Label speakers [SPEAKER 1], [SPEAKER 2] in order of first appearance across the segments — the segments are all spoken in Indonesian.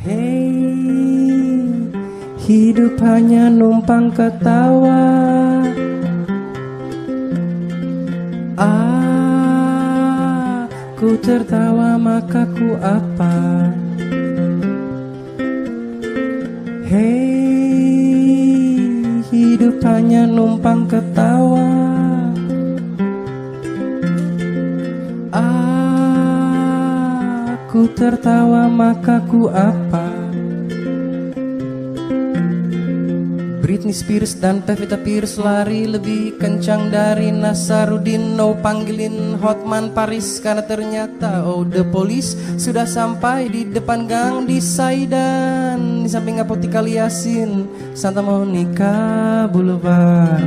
[SPEAKER 1] Hey, hidup hanya numpang ketawa. Aku tertawa maka ku apa? Hey, hidup hanya numpang ketawa. Aku tertawa maka ku apa? Britney Spears dan Pevita Pierce lari lebih kencang dari Nasarudin No panggilin Hotman Paris Karena ternyata oh the police sudah sampai di depan gang di Saidan. Di samping apotika Yasin Santa Monica Boulevard.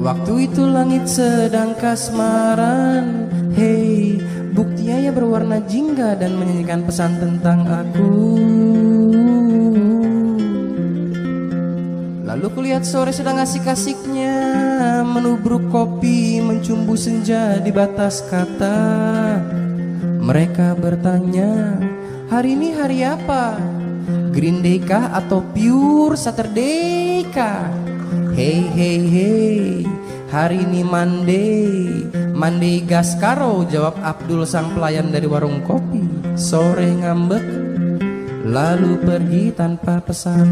[SPEAKER 1] Waktu itu langit sedang kasmaran Hey, buktinya ya berwarna jingga dan menyanyikan pesan tentang aku Lalu kulihat sore sedang asik-asiknya Menubruk kopi, mencumbu senja di batas kata Mereka bertanya, hari ini hari apa? Green Day kah atau Pure Saturday kah? Hey hey hey, hari ini Monday Monday Gaskaro jawab Abdul sang pelayan dari warung kopi. Sore ngambek, lalu pergi tanpa pesan.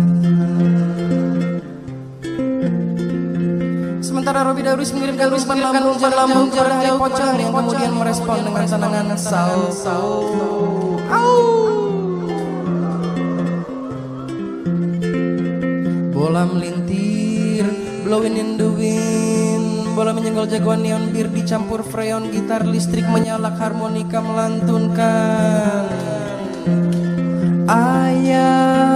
[SPEAKER 1] Sementara Robi Darwis mengirimkan Rusman lambung jar lambung jar dari pocong yang kemudian merespon dengan sanangan sal sal. Bola melintir, blowing in the wind Bola menyenggol jagoan neon bir dicampur freon Gitar listrik menyalak harmonika melantunkan. Ayat.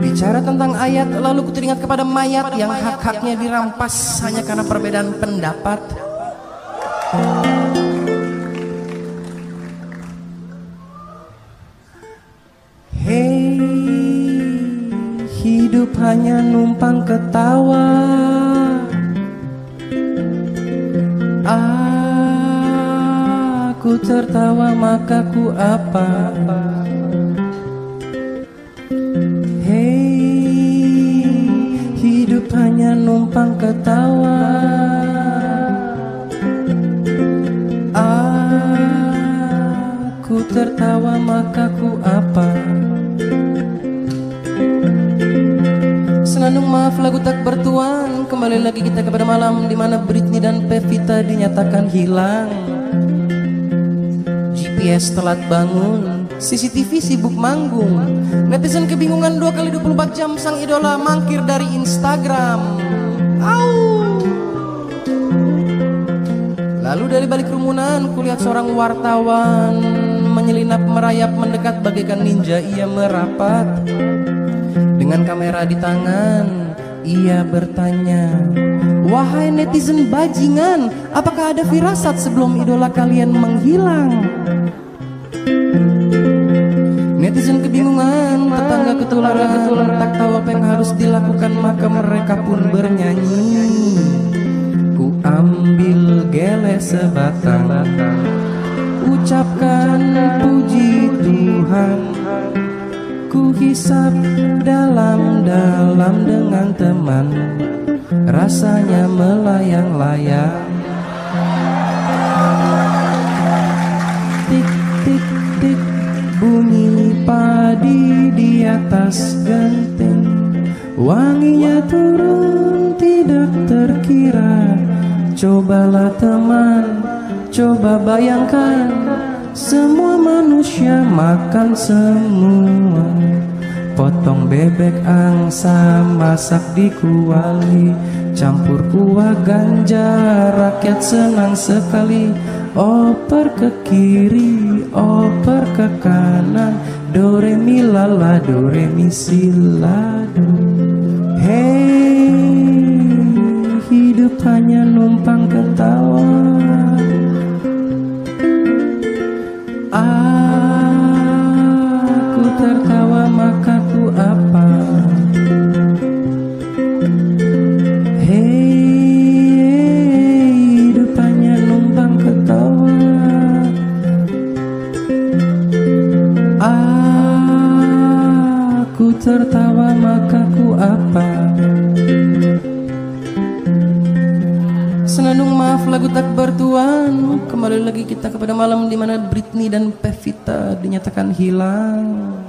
[SPEAKER 1] Bicara tentang ayat lalu ku teringat kepada mayat yang hak-haknya dirampas hanya karena perbedaan pendapat Hey, hidup hanya numpang ketawa. Aku tertawa maka ku apa? Hey, hidup hanya numpang ketawa. Aku tertawa maka ku apa? Senandung maaf lagu tak bertuan. Kembali lagi kita kepada malam di mana Britney dan Pevita dinyatakan hilang. GPS telat bangun. CCTV sibuk manggung. Netizen kebingungan dua kali 24 jam Sang idola mangkir dari Instagram. Au! Lalu dari balik kerumunan kulihat seorang wartawan Menyelinap merayap mendekat bagaikan ninja ia merapat dengan kamera di tangan, ia bertanya, "Wahai netizen bajingan, apakah ada firasat sebelum idola kalian menghilang?" Netizen kebingungan, tetangga ketularan, ketularan tak tahu apa yang harus dilakukan, maka mereka pun bernyanyi. Ku ambil gele sebatang, ucapkan puji Tuhan. Ku hisap dalam-dalam dengan teman. Rasanya melayang-layang. Tik-tik-tik bunyi padi di atas genteng Wanginya turun tidak terkira. Cobalah teman, coba bayangkan semua manusia makan semua. Potong bebek angsa masak di kuali. Campur kuah ganja rakyat senang sekali. Oper ke kiri, oper ke kanan. Do re mi la la, do re mi si la do Hey, hidup hanya numpang ketawa tertawa maka ku apa? Hei depannya numpang ketawa. Aku tertawa maka ku apa? Bandung maaf lagu tak bertuan. Kembali lagi kita kepada malam di mana Britney dan Pevita dinyatakan hilang.